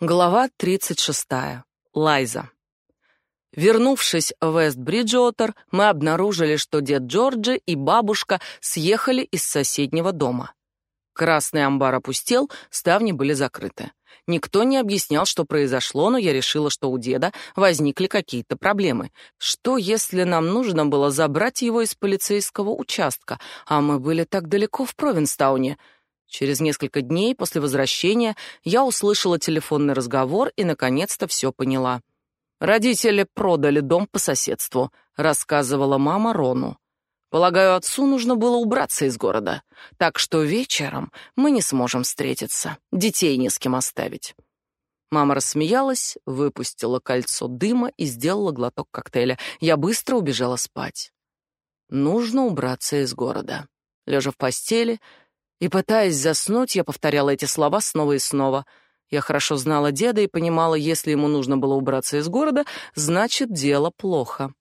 Глава 36. Лайза. Вернувшись в Вест-Бриджуотер, мы обнаружили, что дед Джорджи и бабушка съехали из соседнего дома. Красный амбар опустел, ставни были закрыты. Никто не объяснял, что произошло, но я решила, что у деда возникли какие-то проблемы. Что, если нам нужно было забрать его из полицейского участка, а мы были так далеко в Провинстауне — Через несколько дней после возвращения я услышала телефонный разговор и наконец-то все поняла. Родители продали дом по соседству, рассказывала мама Рону. Полагаю, отцу нужно было убраться из города, так что вечером мы не сможем встретиться, детей не с кем оставить. Мама рассмеялась, выпустила кольцо дыма и сделала глоток коктейля. Я быстро убежала спать. Нужно убраться из города. Лежа в постели, и, пытаясь заснуть, я повторяла эти слова снова и снова. Я хорошо знала деда и понимала, если ему нужно было убраться из города, значит, дело плохо.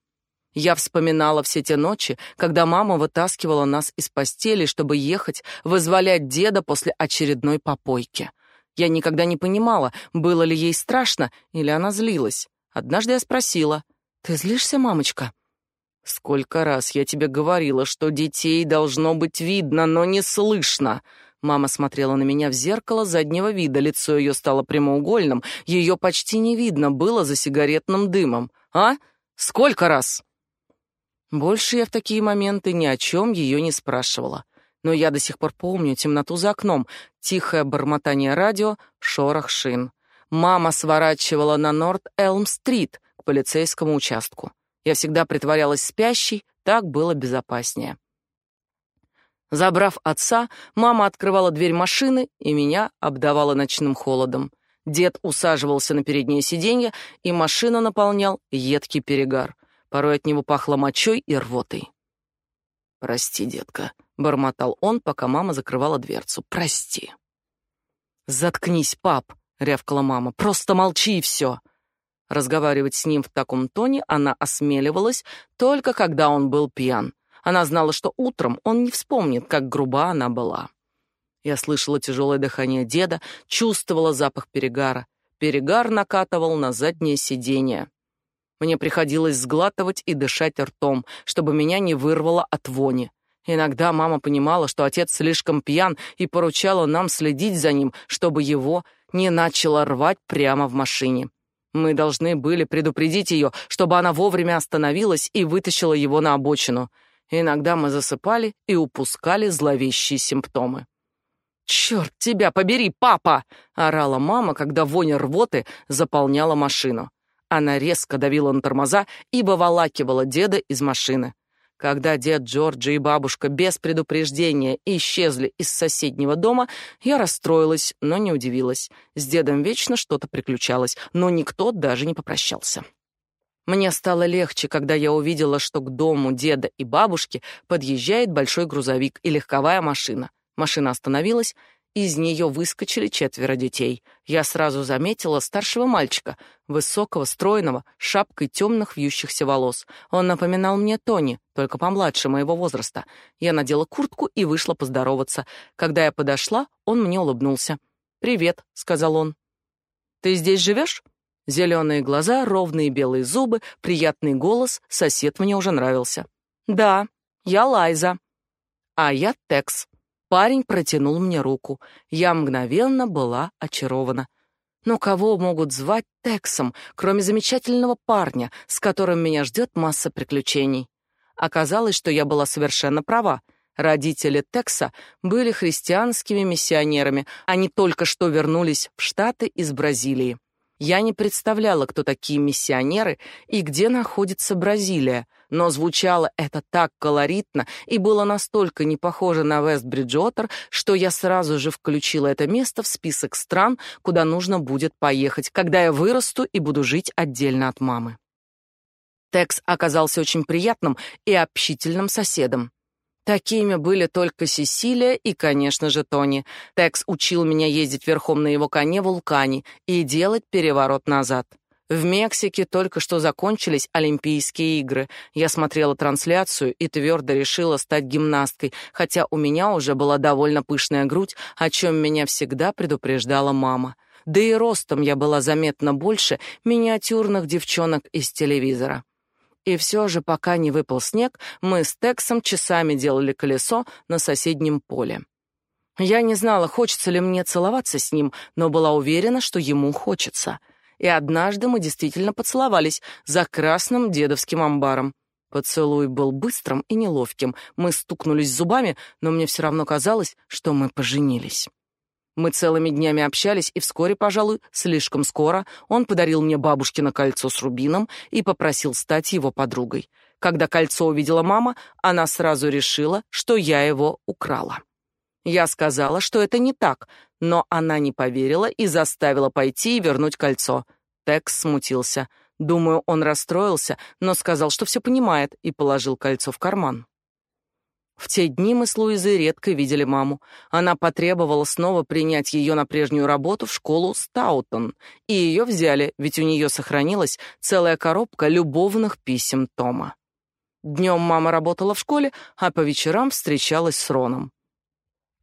Я вспоминала все те ночи, когда мама вытаскивала нас из постели, чтобы ехать вызволять деда после очередной попойки. Я никогда не понимала, было ли ей страшно или она злилась. Однажды я спросила, «Ты злишься, мамочка?» Сколько раз я тебе говорила, что детей должно быть видно, но не слышно. Мама смотрела на меня в зеркало заднего вида, лицо ее стало прямоугольным, ее почти не видно было за сигаретным дымом. А? Сколько раз? Больше я в такие моменты ни о чем ее не спрашивала. Но я до сих пор помню темноту за окном, тихое бормотание радио, шорох шин. Мама сворачивала на Норт-Элм-стрит к полицейскому участку. Я всегда притворялась спящей, так было безопаснее. Забрав отца, мама открывала дверь машины, и меня обдавала ночным холодом. Дед усаживался на переднее сиденье, и машина наполнял едкий перегар. Порой от него пахло мочой и рвотой. «Прости, детка», — бормотал он, пока мама закрывала дверцу. «Прости». «Заткнись, пап», — рявкала мама. «Просто молчи и все». Разговаривать с ним в таком тоне она осмеливалась только когда он был пьян. Она знала, что утром он не вспомнит, как груба она была. Я слышала тяжелое дыхание деда, чувствовала запах перегара. Перегар накатывал на заднее сиденье. Мне приходилось сглатывать и дышать ртом, чтобы меня не вырвало от вони. Иногда мама понимала, что отец слишком пьян и поручала нам следить за ним, чтобы его не начало рвать прямо в машине. Мы должны были предупредить ее, чтобы она вовремя остановилась и вытащила его на обочину. Иногда мы засыпали и упускали зловещие симптомы. «Черт тебя побери, папа!» — орала мама, когда вонь рвоты заполняла машину. Она резко давила на тормоза и выволакивала деда из машины. Когда дед Джорджи и бабушка без предупреждения исчезли из соседнего дома, я расстроилась, но не удивилась. С дедом вечно что-то приключалось, но никто даже не попрощался. Мне стало легче, когда я увидела, что к дому деда и бабушки подъезжает большой грузовик и легковая машина. Машина остановилась, из нее выскочили четверо детей. Я сразу заметила старшего мальчика, высокого, стройного, с шапкой темных вьющихся волос. Он напоминал мне Тони, только помладше моего возраста. Я надела куртку и вышла поздороваться. Когда я подошла, он мне улыбнулся. «Привет», — сказал он. «Ты здесь живешь?» Зеленые глаза, ровные белые зубы, приятный голос, сосед мне уже нравился. «Да, я Лайза». «А я Текс», Парень протянул мне руку. Я мгновенно была очарована. Но кого могут звать Тексом, кроме замечательного парня, с которым меня ждет масса приключений? Оказалось, что я была совершенно права. Родители Текса были христианскими миссионерами. Они только что вернулись в Штаты из Бразилии. Я не представляла, кто такие миссионеры и где находится Бразилия, но звучало это так колоритно и было настолько не похоже на Вест-Бриджуотер, что я сразу же включила это место в список стран, куда нужно будет поехать, когда я вырасту и буду жить отдельно от мамы. Текс оказался очень приятным и общительным соседом. Такими были только Сесилия и, конечно же, Тони. Текс учил меня ездить верхом на его коне Вулкане и делать переворот назад. В Мексике только что закончились Олимпийские игры. Я смотрела трансляцию и твердо решила стать гимнасткой, хотя у меня уже была довольно пышная грудь, о чем меня всегда предупреждала мама. да и ростом я была заметно больше миниатюрных девчонок из телевизора. И все же, пока не выпал снег, мы с Тексом часами делали колесо на соседнем поле. Я не знала, хочется ли мне целоваться с ним, но была уверена, что ему хочется. И однажды мы действительно поцеловались за красным дедовским амбаром. Поцелуй был быстрым и неловким. Мы стукнулись зубами, но мне все равно казалось, что мы поженились. Мы целыми днями общались, и вскоре, пожалуй, слишком скоро, он подарил мне бабушкино кольцо с рубином и попросил стать его подругой. Когда кольцо увидела мама, она сразу решила, что я его украла. Я сказала, что это не так, но она не поверила и заставила пойти и вернуть кольцо. Текс смутился. Думаю, он расстроился, но сказал, что все понимает, и положил кольцо в карман. В те дни мы с Луизой редко видели маму. Она потребовала снова принять ее на прежнюю работу в школу Стаутон, и ее взяли, ведь у нее сохранилась целая коробка любовных писем Тома. Днем мама работала в школе, а по вечерам встречалась с Роном.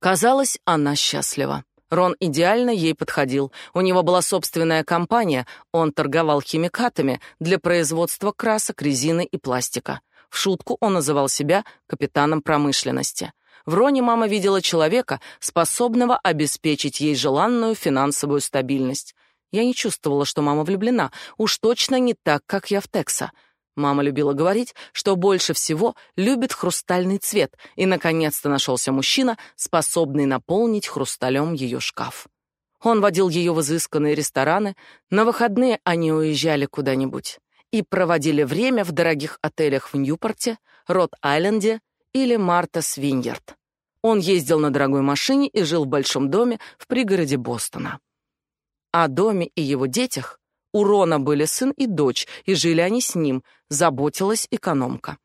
Казалось, она счастлива. Рон идеально ей подходил. У него была собственная компания, он торговал химикатами для производства красок, резины и пластика. В шутку он называл себя капитаном промышленности. В Роне мама видела человека, способного обеспечить ей желанную финансовую стабильность. Я не чувствовала, что мама влюблена, уж точно не так, как я в Текса. Мама любила говорить, что больше всего любит хрустальный цвет, и наконец-то нашелся мужчина, способный наполнить хрусталем ее шкаф. Он водил ее в изысканные рестораны, на выходные они уезжали куда-нибудь и проводили время в дорогих отелях в Ньюпорте, Рот-Айленде или Марта Свиньерд. Он ездил на дорогой машине и жил в большом доме в пригороде Бостона. О доме и его детях у Рона были сын и дочь, и жили они с ним, заботилась экономка.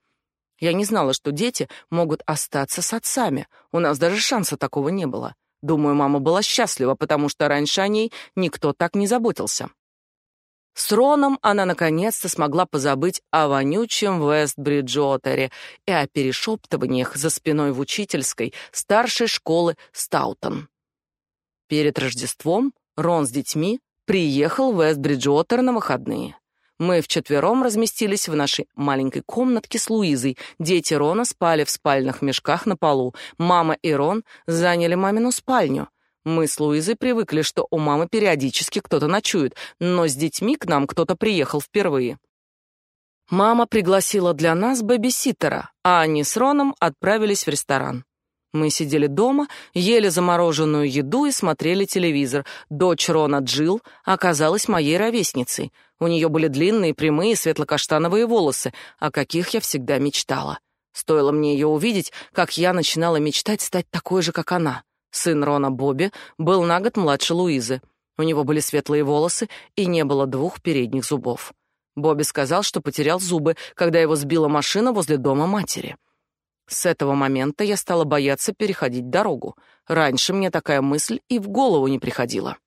Я не знала, что дети могут остаться с отцами. У нас даже шанса такого не было. Думаю, мама была счастлива, потому что раньше о ней никто так не заботился. С Роном она наконец-то смогла позабыть о вонючем Вест-Бриджуотере и о перешептываниях за спиной в учительской старшей школы Стаутон. Перед Рождеством Рон с детьми приехал в Вест-Бриджуотер на выходные. Мы вчетвером разместились в нашей маленькой комнатке с Луизой. Дети Рона спали в спальных мешках на полу. Мама и Рон заняли мамину спальню. Мы с Луизой привыкли, что у мамы периодически кто-то ночует, но с детьми к нам кто-то приехал впервые. Мама пригласила для нас бэбиситера, а они с Роном отправились в ресторан. Мы сидели дома, ели замороженную еду и смотрели телевизор. Дочь Рона Джилл оказалась моей ровесницей. У нее были длинные, прямые, светло-каштановые волосы, о каких я всегда мечтала. Стоило мне ее увидеть, как я начинала мечтать стать такой же, как она. Сын Рона Бобби был на год младше Луизы. У него были светлые волосы и не было двух передних зубов. Бобби сказал, что потерял зубы, когда его сбила машина возле дома матери. С этого момента я стала бояться переходить дорогу. Раньше мне такая мысль и в голову не приходила.